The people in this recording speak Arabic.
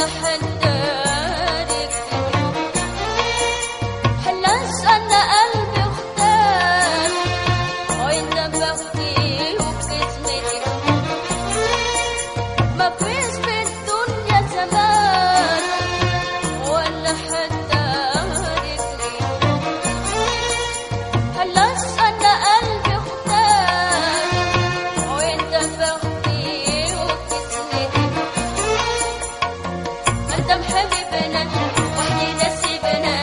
لحن قدام حبيبنا وحدي نسيبنا.